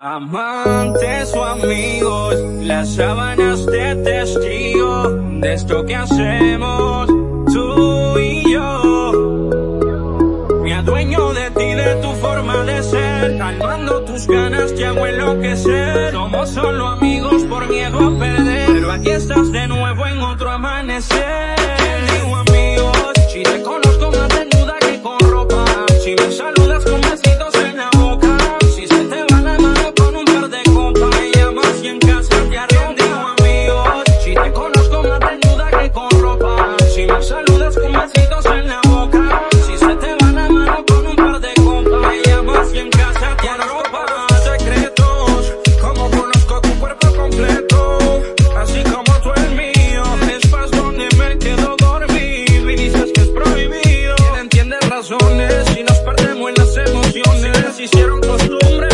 Amantes o amigos, las sábanas de testigo de esto que hacemos tú y yo. Me adueño de ti, de tu forma de ser, calmando tus ganas te hago enloquecer. Somos solo amigos por miedo a perder, pero aquí estás de nuevo en otro amanecer. si nos perdemos en las emociones, hicieron costumbre.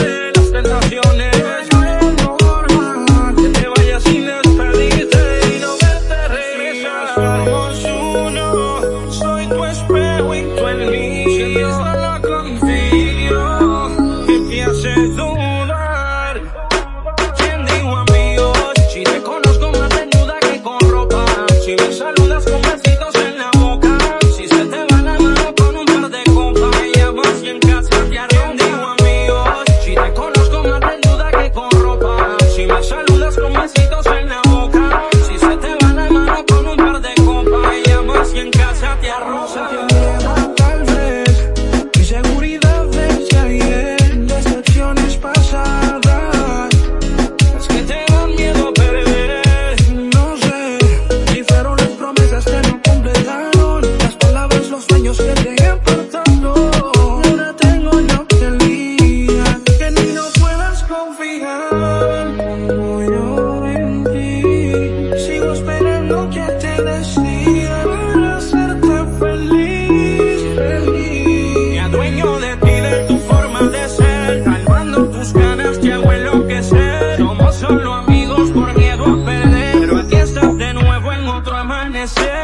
can't